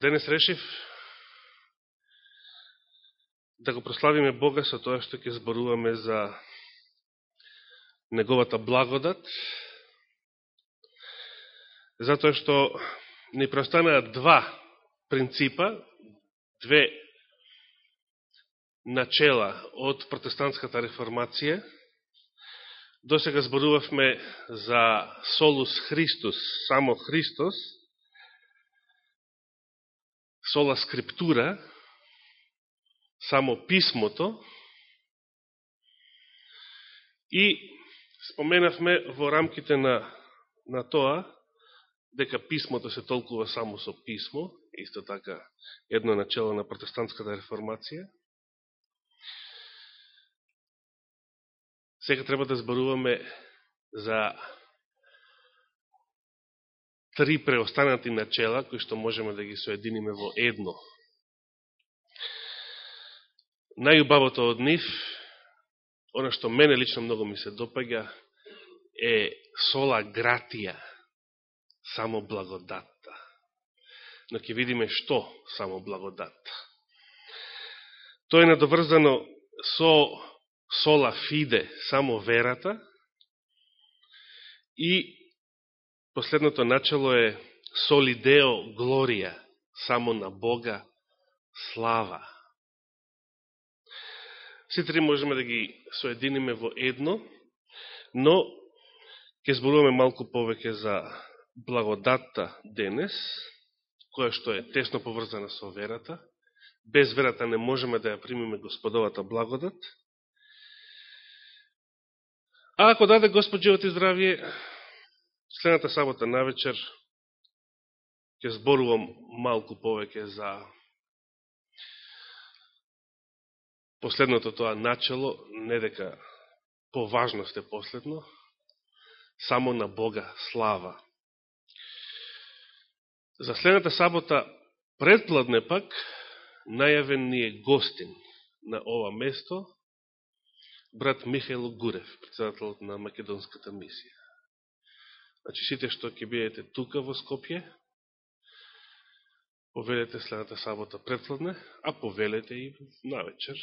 Да Денес решив да го прославиме Бога со тоа што ќе зборуваме за Неговата благодат, затоа што ни простанаат два принципа, две начела од протестантската реформација. До сега зборувавме за Солус Христос, само Христос, сола скриптура, само писмото, и споменавме во рамките на, на тоа, дека писмото се толкува само со писмо, исто така едно начало на протестантската реформација. Сега треба да зборуваме за три преостанати начела, кои што можеме да ги соединиме во едно. Најубавото од нив, оно што мене лично многу ми се допаѓа, е сола гратија, само благодатта. Но ќе видиме што само благодатта. Тоа е надоврзано со сола фиде, само верата, и Последното начало е солидео глорија, само на Бога слава. Сите три можеме да ги соединиме во едно, но ќе зборуваме малку повеќе за благодатта денес, која што е тесно поврзана со верата. Без верата не можеме да ја примиме Господовата благодат. А ако даде Господ живот и здравие, Следната сабота на вечер ќе зборувам малку повеќе за последното тоа начало, не дека поважност е последно, само на Бога слава. За следната сабота предпладне пак најавен ни е гостин на ова место, брат Михаил Гурев, председателот на Македонската мисија. Значи, сите што ќе бидете тука во Скопје, повелете следната сабота предпладне, а повелете и на вечер,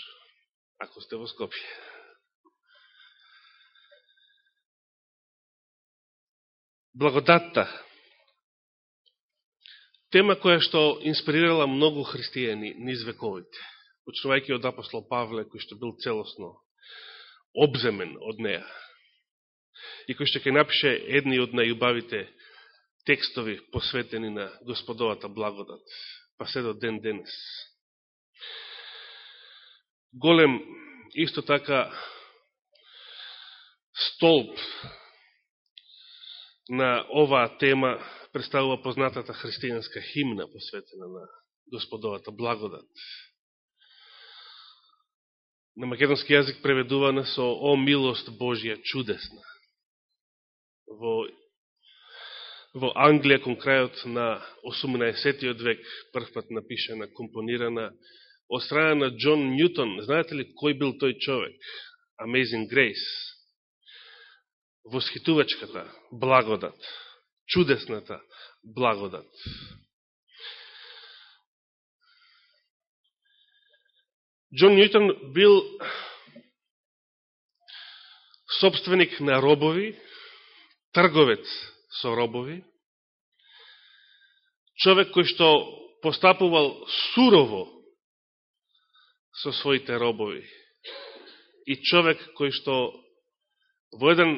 ако сте во Скопје. Благодатта. Тема која што инспирирала многу христијани низ вековите, почнувајќи од апостол Павле, кој што бил целосно обземен од неја и кој што ќе напише едни од најубавите текстови посветени на Господовата благодат, па се до ден денес. Голем, исто така, столб на оваа тема представува познатата христијанска химна посветена на Господовата благодат. На македонски јазик преведувана со «О милост Божија чудесна» во, во Англија кон крајот на 18. век, првпат напишена, компонирана од страна на Джон Ньютон. Знаете ли кој бил тој човек? Amazing Grace. Восхитувачката благодат. Чудесната благодат. Джон Ньютон бил собственик на робови, трговец со робови, човек кој што постапувал сурово со своите робови и човек кој што во еден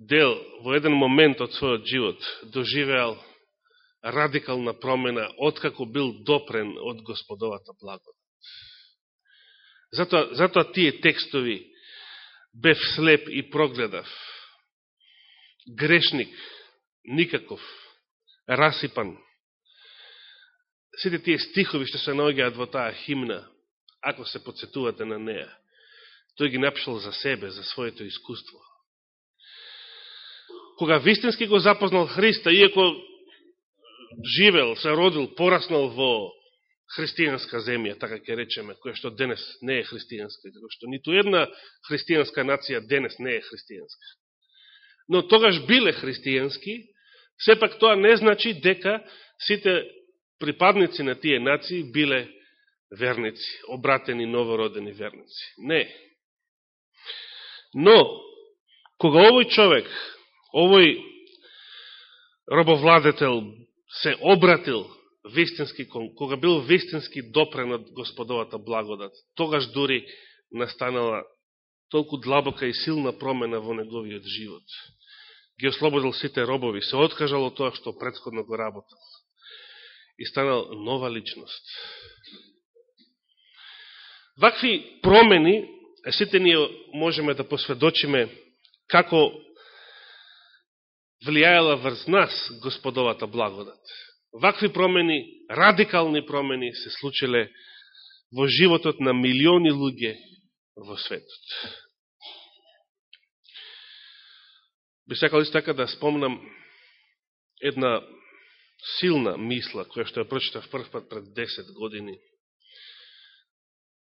дел, во еден момент од својот живот доживеал радикална промена откако бил допрен од Господовата благодат. Затоа, затоа тие текстови бев слеп и прогледав грешник, никаков, расипан. Сите тие стихови што се наоѓаат во таа химна, ако се подсетувате на неа, тој ги напишал за себе, за своето искуство. Кога вистински го запознал Христа, иако живел, се родил, пораснал во христијанска земја, така ќе речеме, која што денес не е христијанска, како што ниту една христијанска нација денес не е христијанска но тогаш биле христијански, сепак тоа не значи дека сите припадници на тие нации биле верници, обратени новородени верници. Не. Но, кога овој човек, овој робовладетел се обратил вистински, кога бил вистински допрен од господовата благодат, тогаш дури настанала толку длабока и силна промена во неговиот живот. Ги ослободил сите робови, се откажал од тоа што предходно го работал и станал нова личност. Вакви промени, сите ние можеме да посведочиме како влијаела врз нас господовата благодат. Вакви промени, радикални промени се случиле во животот на милиони луѓе во светот. Би сакал исто така да спомнам една силна мисла, која што ја прочитав прв пат пред 10 години.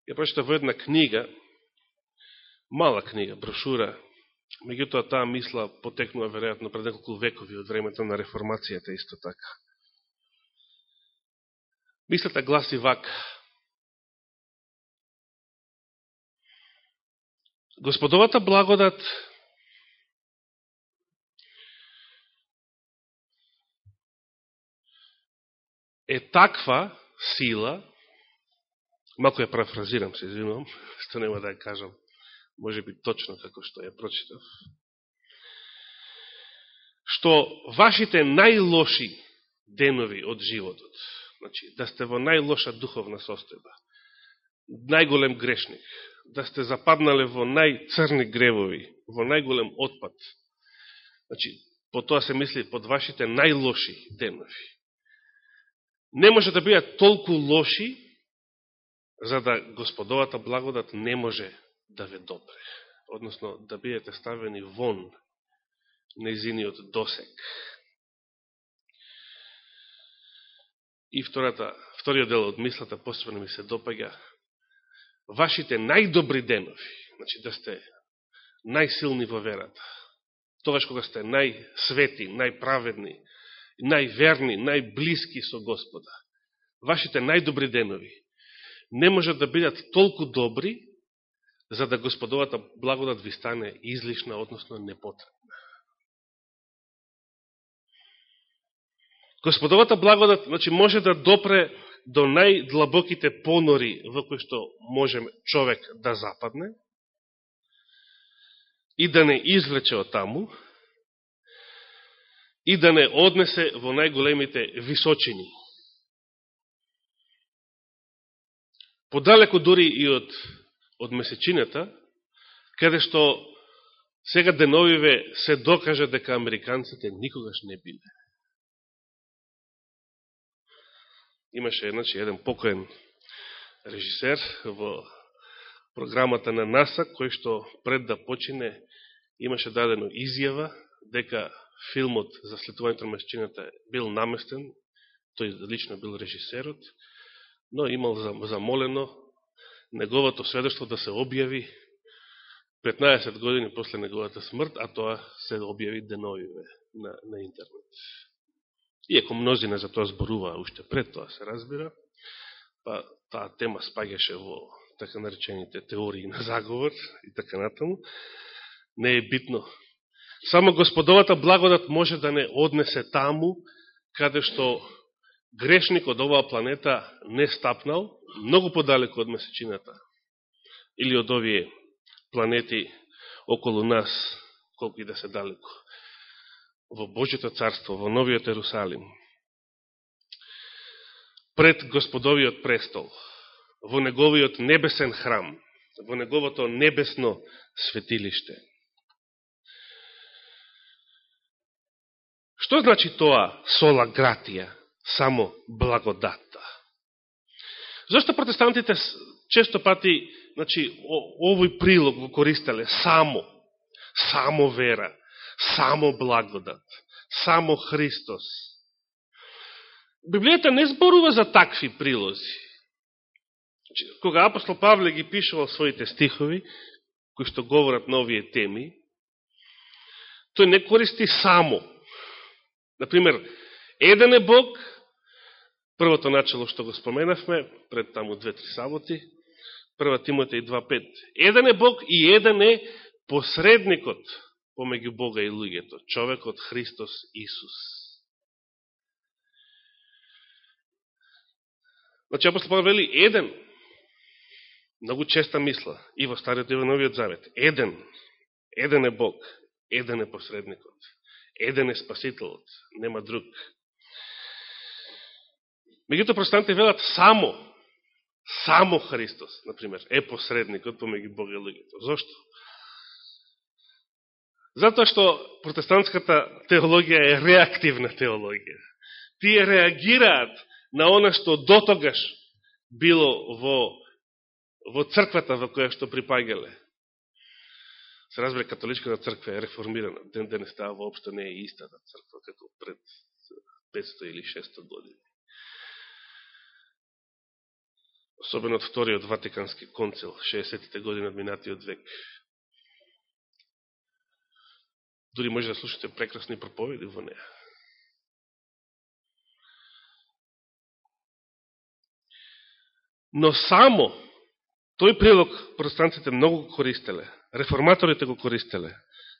Ја прочитав во една книга, мала книга, брошура, меѓутоа таа мисла потекнува веројатно пред неколку векови од времето на реформацијата исто така. Мислата гласи вак: Господовата благодат е таква сила, малко ја парафразирам, се извинувам, што нема да ја кажам, може би точно како што ја прочитав, што вашите најлоши денови од животот, значи, да сте во најлоша духовна состојба, најголем грешник, да сте западнале во најцрни гревови, во најголем отпад, значи, по тоа се мисли под вашите најлоши денови. Не може да бидат толку лоши, за да господовата благодат не може да ве допре. Односно, да бидете ставени вон незиниот досек. И втората, вториот дел од мислата посебно ми се допаѓа вашите најдобри денови, значи да сте најсилни во верата, тогаш кога сте најсвети, најправедни, најверни, најблиски со Господа, вашите најдобри денови, не можат да бидат толку добри, за да Господовата благодат ви стане излишна, односно непотребна. Господовата благодат значи, може да допре до најдлабоките понори во кои што може човек да западне и да не извлече од таму и да не однесе во најголемите височини. Подалеко дури и од, од месечината, каде што сега деновиве се докажа дека американците никогаш не биле. имаше значи, еден покоен режисер во програмата на НАСА, кој што пред да почине имаше дадено изјава дека филмот за слетувањето на месечината бил наместен, тој лично бил режисерот, но имал замолено неговото сведоштво да се објави 15 години после неговата смрт, а тоа се објави деновиве на, на интернет. Иако мнозина за тоа зборуваа уште пред тоа, се разбира, па таа тема спагеше во така наречените теории на заговор и така натаму, не е битно. Само Господовата благодат може да не однесе таму, каде што грешник од оваа планета не стапнал, многу подалеку од месечината, или од овие планети околу нас, колку и да се далеко во Божето царство, во Новиот Ерусалим, пред Господовиот престол, во Неговиот небесен храм, во Неговото небесно светилиште. Што значи тоа сола гратија, само благодатта? Зошто протестантите често пати значи, овој прилог го користеле само, само вера, само благодат, само Христос. Библијата не зборува за такви прилози. Значи, кога апостол Павле ги пишувал своите стихови, кои што говорат на овие теми, тој не користи само. Например, еден е Бог, Првото начало што го споменавме, пред таму две-три саботи, Прва Тимотеј 2.5. Еден е Бог и еден е посредникот помеѓу Бога и луѓето, човекот Христос Исус. Значи, апостол Павел вели еден, многу честа мисла, и во Стариот и во Новиот Завет, еден, еден е Бог, еден е посредникот, еден е Спасителот, нема друг. Меѓуто простаните велат само, само Христос, например, е посредникот помеѓу Бог и луѓето. Зошто? Затоа што протестантската теологија е реактивна теологија. Тие реагираат на она што дотогаш било во, во црквата во која што припагале. Се разбере, католичката црква е реформирана. Ден ден става воопшто не е истата црква како пред 500 или 600 години. Особено од вториот Ватикански концил, 60-те години од минатиот век. Дори може да слушате прекрасни проповеди во неа. Но само тој прилог протестантите многу користеле, реформаторите го користеле,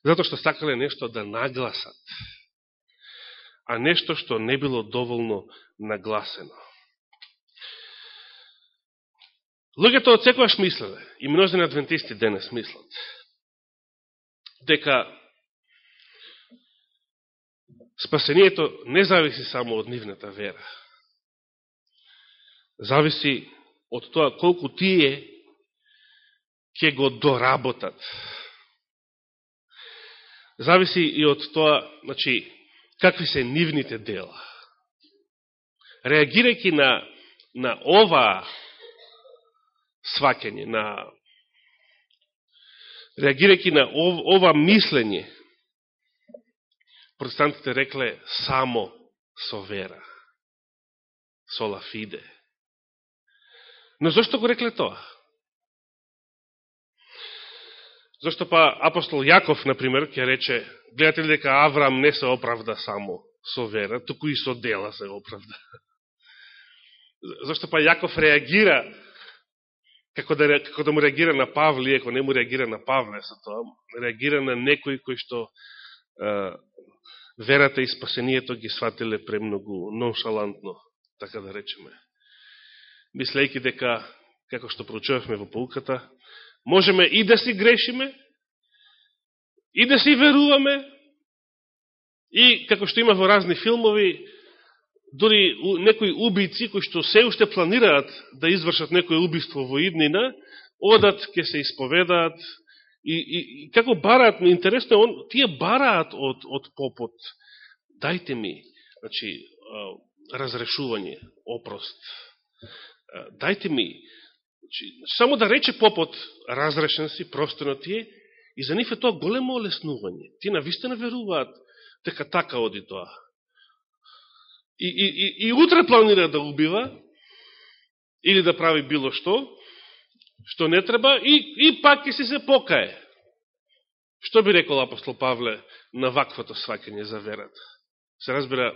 затоа што сакале нешто да нагласат, а нешто што не било доволно нагласено. Луѓето од секојаш мислеле, и множени адвентисти денес мислат, дека спасението не зависи само од нивната вера. Зависи од тоа колку тие ќе го доработат. Зависи и од тоа, значи, какви се нивните дела. Реагирајќи на, на ова свакење, на реагирајќи на ов, ова мислење, протестантите рекле само со вера, со лафиде. Но зашто го рекле тоа? Зашто па апостол Јаков, например, ќе рече, гледате ли дека Авраам не се оправда само со вера, туку и со дела се оправда. Зашто па Јаков реагира како да, како да му реагира на Павле, ако не му реагира на Павле со тоа, реагира на некој кој што верата и спасението ги сватиле премногу ноншалантно, така да речеме. Мислејќи дека, како што проучувавме во полуката, можеме и да си грешиме, и да си веруваме, и како што има во разни филмови, дори некои убийци кои што се уште планираат да извршат некој убиство во иднина, одат, ке се исповедаат, И, и, и како бараат, интересно он, тие бараат од, од попот, дајте ми, значи, разрешување, опрост. Дајте ми, значи, само да рече попот, разрешен си, простено е и за нив е тоа големо олеснување. Тие навистина веруваат дека така оди тоа. И, и, и, и утре планира да убива, или да прави било што, што не треба, и, и пак ќе се се покае. Што би рекол апостол Павле на ваквото свакење за верата? Се разбира,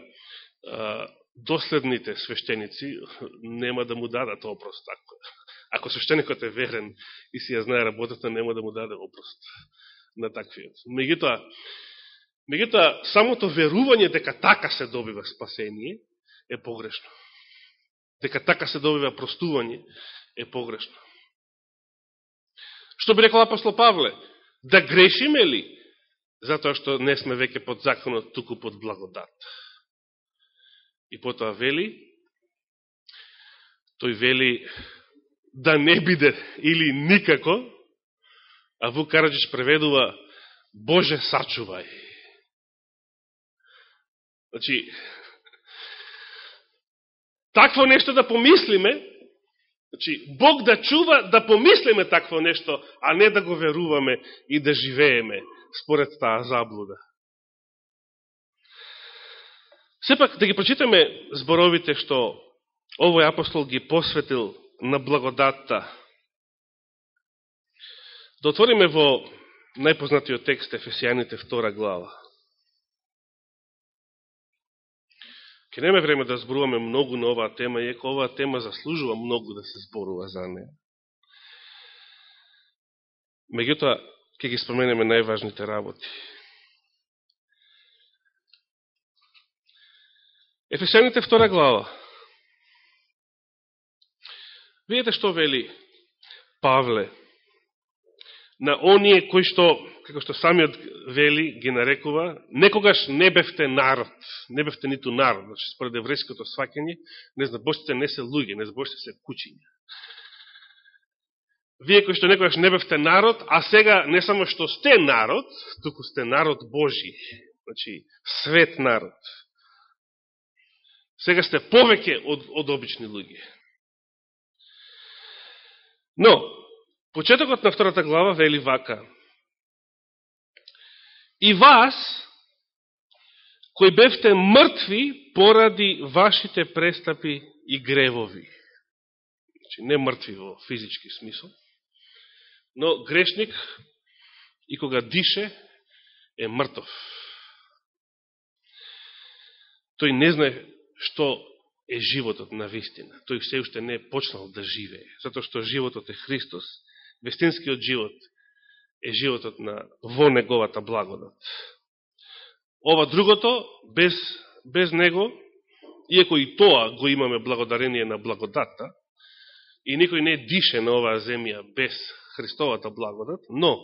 доследните свештеници нема да му дадат опрост. така ако свештеникот е верен и си ја знае работата, нема да му даде опрост на таквиот. Мегутоа, мегутоа, самото верување дека така се добива спасение е погрешно. Дека така се добива простување е погрешно. Што би рекол апостол Павле? Да грешиме ли? Затоа што не сме веќе под законот, туку под благодат. И потоа вели, тој вели да не биде или никако, а Вук Караджич преведува Боже сачувај. Значи, такво нешто да помислиме, Значи, Бог да чува да помислиме такво нешто, а не да го веруваме и да живееме според таа заблуда. Сепак, да ги прочитаме зборовите што овој апостол ги посветил на благодатта. Да отвориме во најпознатиот текст Ефесијаните втора глава. Ке неме време да зборуваме многу на оваа тема, иако оваа тема заслужува многу да се зборува за неја. Меѓутоа, ќе ги споменеме најважните работи. Ефесијаните втора глава. Видете што вели Павле на оние кои што, како што самиот вели, ги нарекува, некогаш не бевте народ, не бевте ниту народ, значи според еврејското свакење, незнабожците не се луѓе, не незнабожците се кучиња. Вие кои што некогаш не бевте народ, а сега не само што сте народ, туку сте народ Божи, значи свет народ. Сега сте повеќе од, од обични луѓе. Но, почетокот на втората глава вели вака. И вас, кои бевте мртви поради вашите престапи и гревови. Значи, не мртви во физички смисол, но грешник и кога дише е мртов. Тој не знае што е животот на вистина. Тој се уште не е почнал да живее, затоа што животот е Христос. Вестинскиот живот е животот на во неговата благодат. Ова другото, без, без него, иако и тоа го имаме благодарение на благодатта, и никој не дише на оваа земја без Христовата благодат, но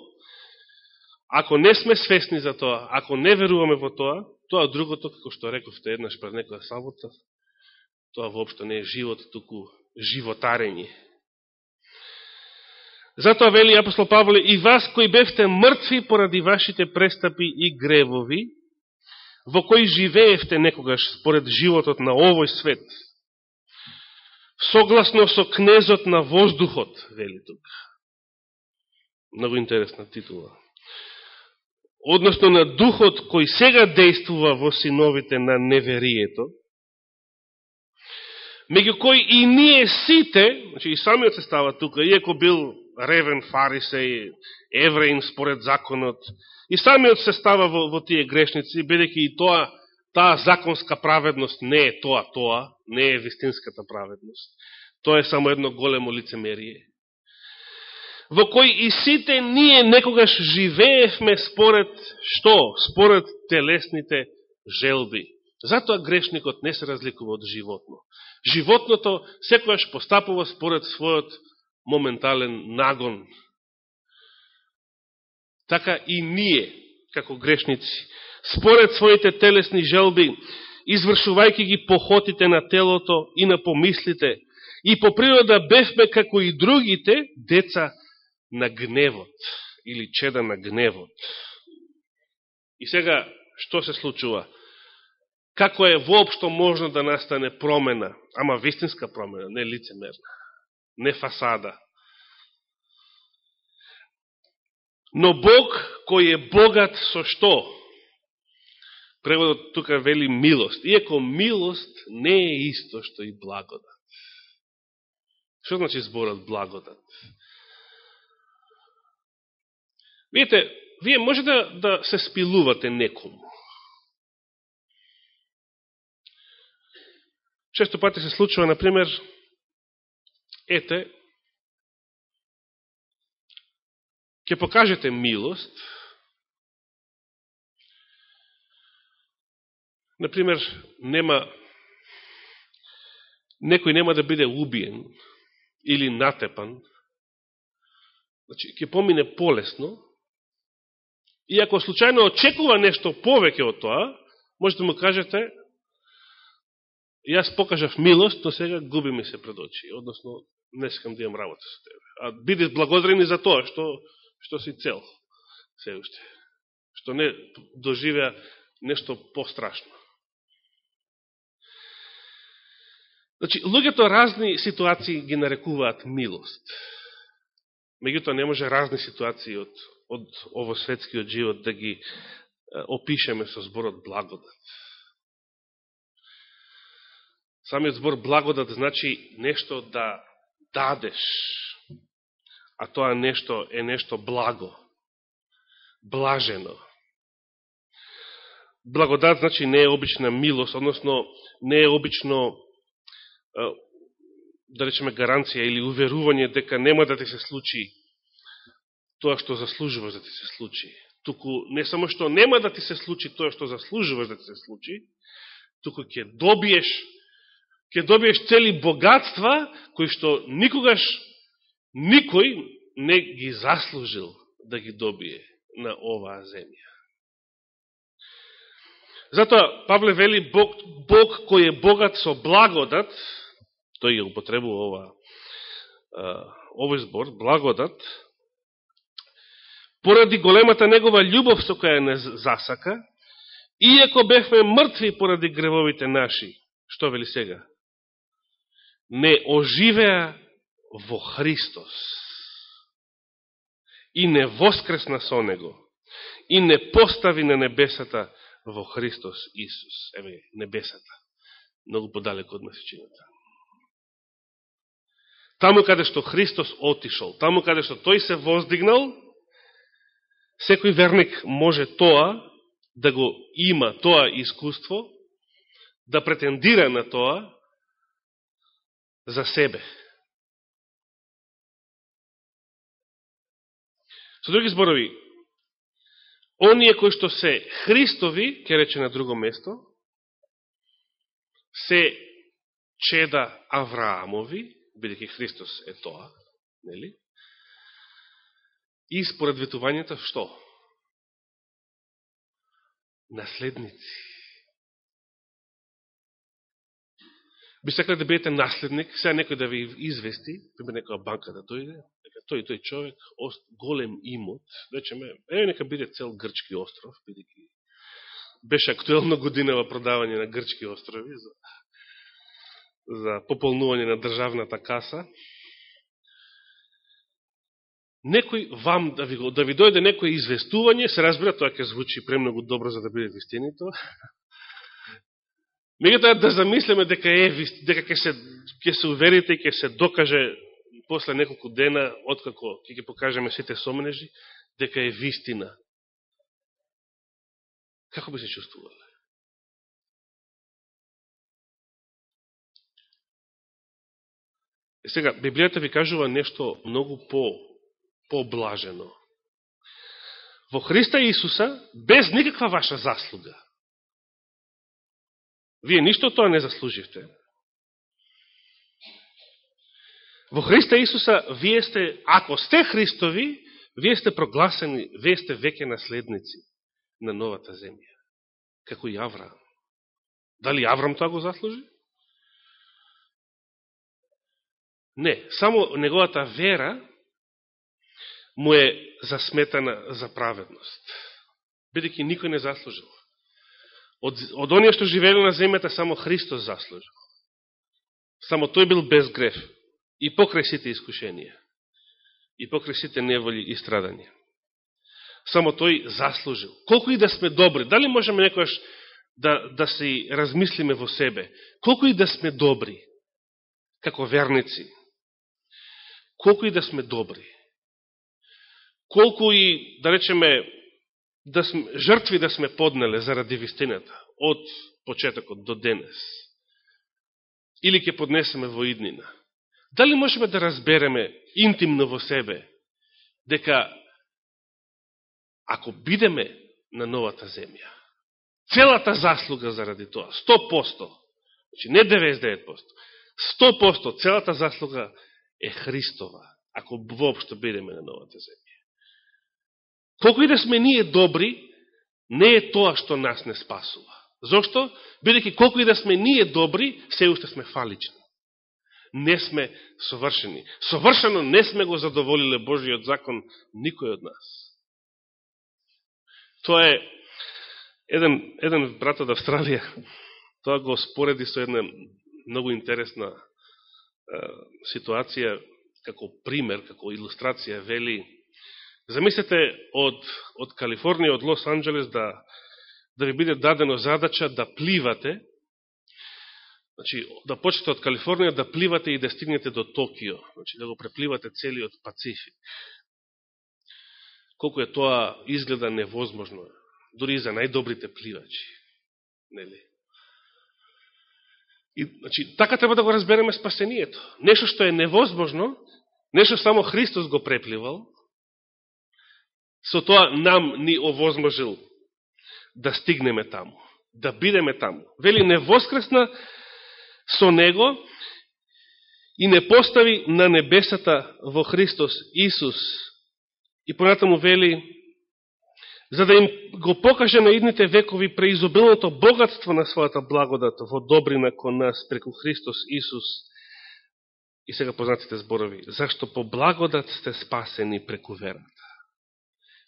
ако не сме свесни за тоа, ако не веруваме во тоа, тоа другото, како што рековте еднаш пред некоја сабота, тоа воопшто не е живот, туку животарење. Затоа вели апостол Павле, и вас кои бевте мртви поради вашите престапи и гревови, во кои живеевте некогаш според животот на овој свет, согласно со кнезот на воздухот, вели тук. Много интересна титула. Односно на духот кој сега действува во синовите на неверието, меѓу кој и ние сите, значи и самиот се става тука, иако бил ревен фарисеј, евреин според законот, и самиот се става во, во тие грешници, бидеќи и тоа, таа законска праведност не е тоа, тоа, не е вистинската праведност. Тоа е само едно големо лицемерие во кој и сите ние некогаш живеевме според што? Според телесните желби. Затоа грешникот не се разликува од животно. Животното секојаш постапува според својот моментален нагон. Така и ние, како грешници, според своите телесни желби, извршувајќи ги похотите на телото и на помислите, и по природа бевме како и другите деца на гневот или чеда на гневот. И сега, што се случува? Како е воопшто можно да настане промена, ама вистинска промена, не лицемерна, не фасада. Но Бог кој е богат со што? Преводот тука вели милост. Иако милост не е исто што и благодат. Што значи зборот благодат? Видите, вие може да, да се спилувате некому. Често пати се случува, например, ете, ќе покажете милост, например, нема некој нема да биде убиен или натепан, значи, ќе помине полесно, И ако случајно очекува нешто повеќе од тоа, може да му кажете, јас покажав милост, но сега губи ми се пред очи, односно не сакам да имам работа со тебе. А биди благодарени за тоа што, што си цел, се уште. Што не доживеа нешто пострашно. Значи, луѓето разни ситуации ги нарекуваат милост. Меѓутоа не може разни ситуации од од овој светскиот живот да ги опишеме со зборот благодат. Самиот збор благодат значи нешто да дадеш, а тоа нешто е нешто благо, блажено. благодат значи не е обична милост, односно не е обично да речеме гаранција или уверување дека нема да ти се случи тоа што заслужуваш да ти се случи. Туку не само што нема да ти се случи тоа што заслужуваш да ти се случи, туку ќе добиеш ќе добиеш цели богатства кои што никогаш никој не ги заслужил да ги добие на оваа земја. Затоа Павле вели Бог, Бог кој е богат со благодат, тој ја употребува ова, овој збор, благодат, поради големата негова љубов со која не засака, иако бехме мртви поради гревовите наши, што вели сега? Не оживеа во Христос и не воскресна со Него и не постави на небесата во Христос Исус. Еве, небесата. Многу подалеко од месечината. Таму каде што Христос отишол, таму каде што Тој се воздигнал, секој верник може тоа да го има, тоа искуство, да претендира на тоа за себе. Со други зборови, оние кои што се Христови, ке рече на друго место, се чеда Авраамови, бидеќи Христос е тоа, нели? И според ветувањето што? Наследници. Би сакале да бидете наследник, сега некој да ви извести, пример некоја банка да дојде, тој тој човек, голем имот, речеме, е, нека биде цел Грчки остров, бидеќи беше актуелно годинава продавање на Грчки острови за, за пополнување на државната каса. Некој вам, да ви, да ви дојде некој известување, се разбира, тоа ќе звучи премногу добро за да биде вистинито, Мегутоа да замислиме дека е дека ќе се ќе се уверите и ќе се докаже после неколку дена, откако ќе ќе покажеме сите сомнежи, дека е вистина. Како би се чувствувале? Сега, Библијата ви кажува нешто многу по, по-блажено. Во Христа Исуса, без никаква ваша заслуга, вие ништо тоа не заслуживте. Во Христа Исуса, вие сте, ако сте Христови, вие сте прогласени, вие сте веќе наследници на новата земја. Како и Авраам. Дали Авраам тоа го заслужи? Не, само неговата вера му е засметана за праведност. Бидеќи никој не заслужил. Од, од оние што живели на земјата, само Христос заслужил. Само тој бил без греф и покрај сите искушенија, и покрај сите неволи и страдања. Само тој заслужил. Колку и да сме добри, дали можеме некојаш да, да се размислиме во себе, колку и да сме добри, како верници, колку и да сме добри, колку и, да речеме, да сме, жртви да сме поднеле заради вистината, од почетокот до денес, или ќе поднесеме во иднина, Дали можеме да разбереме интимно во себе дека ако бидеме на новата земја, целата заслуга заради тоа, 100%, значи не 99%, 100% целата заслуга е Христова, ако воопшто бидеме на новата земја. Колко и да сме ние добри, не е тоа што нас не спасува. Зошто? Бидеќи колко и да сме ние добри, се уште сме фалични не сме совршени. Совршено не сме го задоволиле Божиот закон никој од нас. Тоа е еден, еден брат од Австралија, тоа го спореди со една многу интересна е, ситуација, како пример, како илустрација, вели, замислете од, од Калифорнија, од Лос Анджелес, да, да ви биде дадено задача да пливате Значи, да почнете од Калифорнија да пливате и да стигнете до Токио. Значи, да го препливате целиот Пацифик. Колко е тоа изгледа невозможно. дури и за најдобрите пливачи. Нели? И, значи, така треба да го разбереме спасението. Нешто што е невозможно, нешто само Христос го препливал, со тоа нам ни овозможил да стигнеме таму, да бидеме таму. Вели, не воскресна со Него и не постави на небесата во Христос Исус. И понатаму вели, за да им го покаже на идните векови преизобилното богатство на својата благодат во добрина кон нас преку Христос Исус. И сега познатите зборови. Зашто по благодат сте спасени преку верата.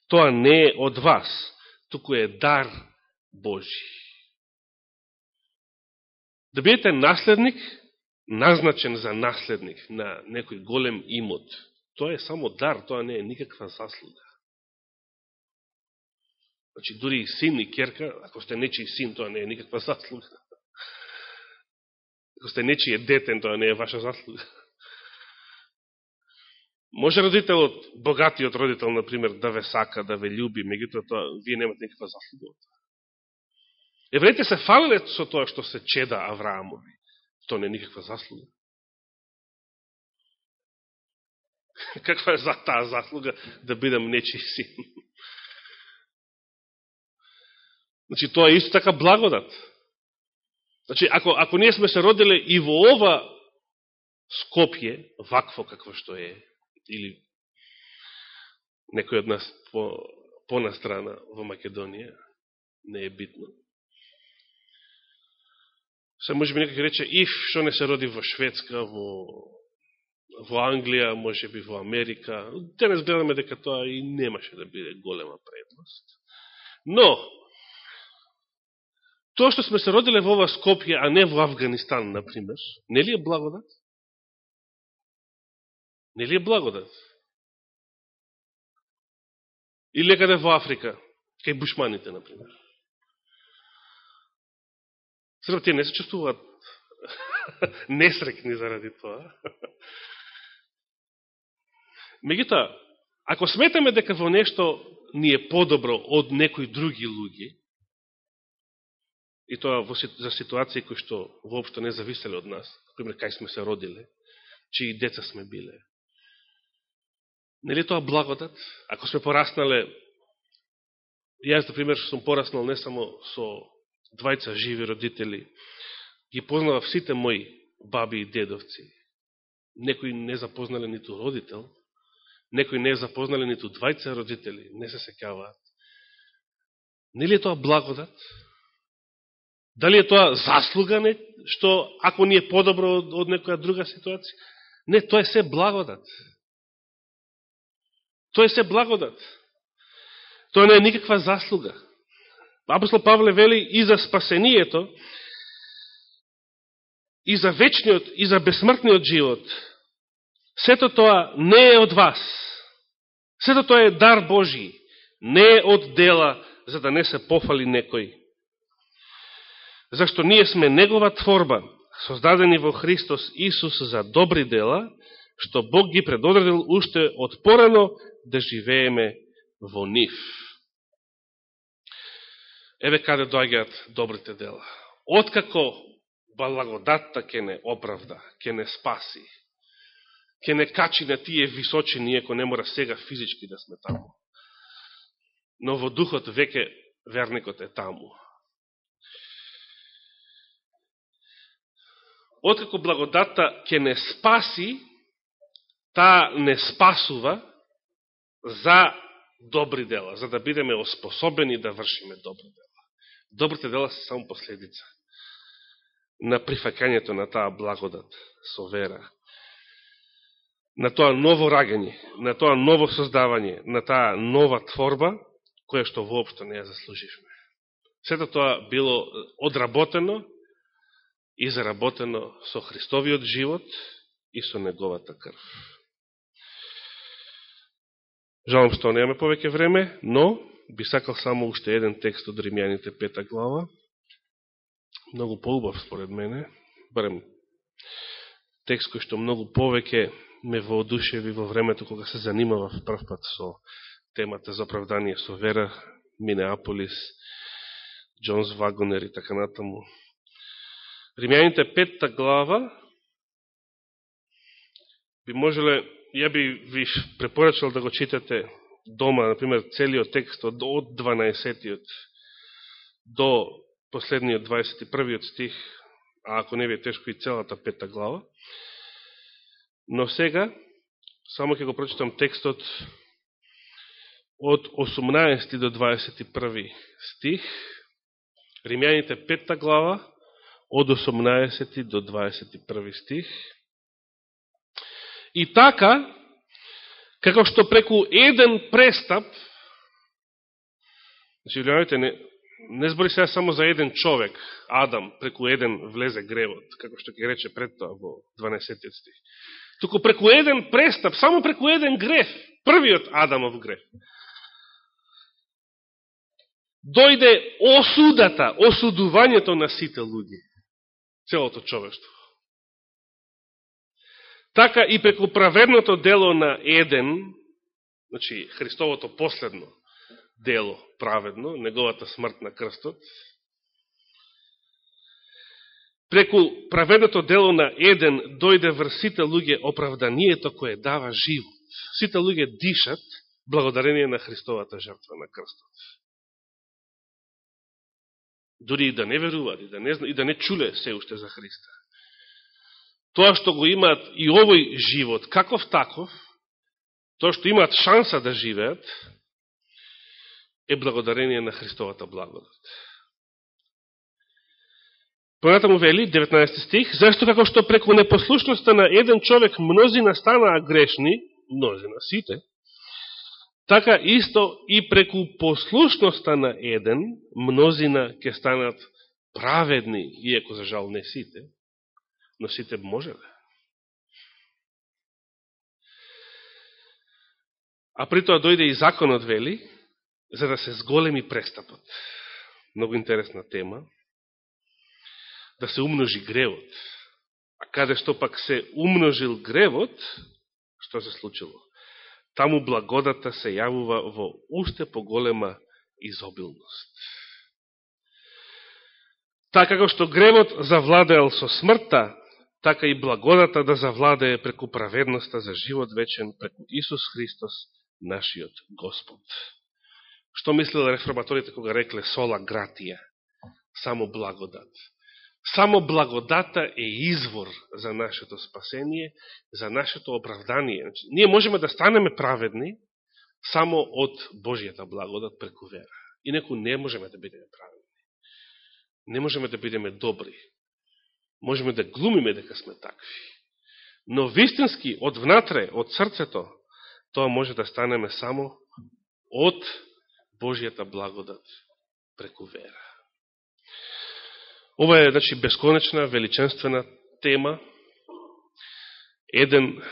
Тоа не е од вас, туку е дар Божи. Да бидете наследник, назначен за наследник на некој голем имот, тоа е само дар, тоа не е никаква заслуга. Значи, дури и син и керка, ако сте нечи син, тоа не е никаква заслуга. Ако сте нечи детен, тоа не е ваша заслуга. Може родителот, богатиот родител, например, да ве сака, да ве љуби, меѓутоа тоа вие немате никаква заслуга од тоа. Евреите се фалиле со тоа што се чеда Авраамови. Тоа не е никаква заслуга. Каква е за таа заслуга да бидам нечи син? Значи, тоа е исто така благодат. Значи, ако, ако ние сме се родиле и во ова Скопје, вакво какво што е, или некој од нас по, по настрана во Македонија, не е битно. Се може би некој рече, иф, што не се роди во Шведска, во, во Англија, може би во Америка. Да Денес гледаме дека тоа и немаше да биде голема предност. Но, тоа што сме се родиле во ова Скопје, а не во Афганистан, например, нели е благодат? Нели е благодат? Или некаде во Африка, кај бушманите, например. Среб, тие не се чувствуваат несрекни заради тоа. Мегутоа, ако сметаме дека во нешто ни е подобро од некои други луѓе, и тоа во, за ситуации кои што воопшто не зависеле од нас, например, кај сме се родиле, чии деца сме биле, Нели тоа благодат? Ако сме пораснале, јас, например, сум пораснал не само со двајца живи родители, ги познавав сите мои баби и дедовци. Некои не запознале ниту родител, некои не запознале ниту двајца родители, не се секаваат. Нели е тоа благодат? Дали е тоа заслуга, не, што ако ни е подобро од, од некоја друга ситуација? Не, тоа е се благодат. Тоа е се благодат. Тоа не е никаква заслуга. Апостол Павле вели и за спасението, и за вечниот, и за безсмртниот живот. Сето тоа не е од вас. Сето тоа е дар Божи. Не е од дела, за да не се пофали некој. Зашто ние сме Негова творба, создадени во Христос Исус за добри дела, што Бог ги предодредил уште од порано да живееме во нив. Еве каде доаѓаат добрите дела. Откако благодатта ке не оправда, ке не спаси, ке не качи на тие височини, ако не мора сега физички да сме таму. Но во духот веќе верникот е таму. Откако благодатта ке не спаси, таа не спасува, за добри дела, за да бидеме оспособени да вршиме добри дела. Добрите дела се само последица на прифакањето на таа благодат со вера, на тоа ново рагање, на тоа ново создавање, на таа нова творба, која што воопшто не ја заслуживме. Сето тоа било одработено и заработено со Христовиот живот и со Неговата крв. Жалам што немаме повеќе време, но би сакал само уште еден текст од Римјаните пета глава. Многу поубав според мене, барем текст кој што многу повеќе ме воодушеви во времето кога се занимавав прв пат со темата за оправдание со вера, Минеаполис, Джонс Вагонер и така натаму. Римјаните петта глава би можеле, ја би ви препорачал да го читате дома, например, целиот текст од, од 12 до последниот 21 стих, а ако не ви е тешко и целата пета глава. Но сега, само ќе го прочитам текстот од 18 до 21 стих, Римјаните петта глава, од 18 до 21 стих. И така, како што преку еден престап, значи, гледajte, не, не збори сега само за еден човек, Адам, преку еден влезе гревот, како што ќе рече пред тоа во 12 стих. Туку преку еден престап, само преку еден греф, првиот Адамов греф, дојде осудата, осудувањето на сите луѓе, целото човештво. Така и преку праведното дело на еден, значи Христовото последно дело праведно, неговата смрт на крстот, преку праведното дело на еден дојде врсите луѓе оправданието кое дава живот. Сите луѓе дишат благодарение на Христовата жртва на крстот. Дори и да не веруваат, и да не, и да не чуле се уште за Христа. Тоа што го имаат и овој живот, каков таков, тоа што имаат шанса да живеат, е благодарение на Христовата благодат. Понатаму вели, 19 стих, зашто како што преку непослушноста на еден човек мнози настанаа грешни, мнози на сите, така исто и преку послушноста на еден, мнозина ќе станат праведни, иеко за жал не сите, но сите можеле. А при тоа дојде и законот вели, за да се зголеми престапот. Много интересна тема. Да се умножи гревот. А каде што пак се умножил гревот, што се случило? Таму благодата се јавува во уште поголема изобилност. Така како што гревот завладеал со смртта, така и благодата да завладее преку праведноста за живот вечен, преку Исус Христос, нашиот Господ. Што мислеле реформаторите кога рекле сола гратија? Само благодат. Само благодата е извор за нашето спасение, за нашето оправдание. Значи, ние можеме да станеме праведни само од Божијата благодат преку вера. Инако не можеме да бидеме праведни. Не можеме да бидеме добри. Можеме да глумиме дека сме такви. Но вистински, од внатре, од срцето, тоа може да станеме само од Божијата благодат преку вера. Ова е, значи, бесконечна, величенствена тема. Еден,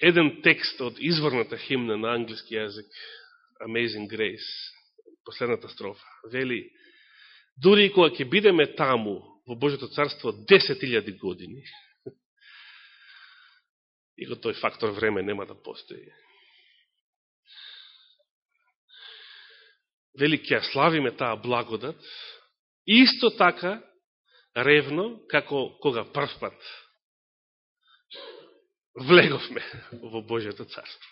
еден текст од изворната химна на англиски јазик, Amazing Grace, последната строфа, вели, дури и кога ќе бидеме таму, во Божето царство, 10.000 години, и го тој фактор време нема да постои, вели ќе славиме таа благодат, исто така ревно, како кога првпат влеговме во Божиото царство.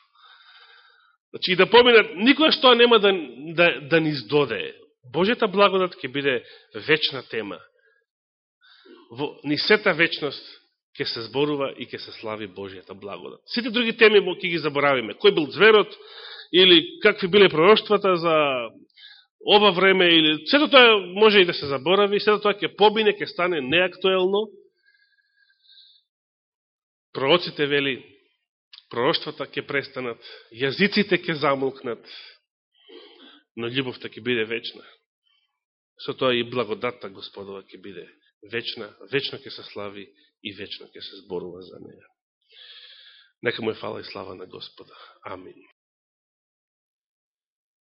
Значи, и да поминат, никоја што нема да, да, да ни издоде. Божијата благодат ќе биде вечна тема. Во нисета вечност ќе се зборува и ќе се слави Божијата благодат. Сите други теми ќе ги заборавиме. Кој бил зверот, или какви биле пророќствата за ова време или сето тоа може и да се заборави, сето тоа ќе побине, ќе стане неактуелно. Пророците вели, пророќствата ќе престанат, јазиците ќе замолкнат, но љубовта ќе биде вечна. Со тоа и благодатта Господова ќе биде вечна, вечно ќе се слави и вечно ќе се зборува за неја. Нека му е фала и слава на Господа. Амин.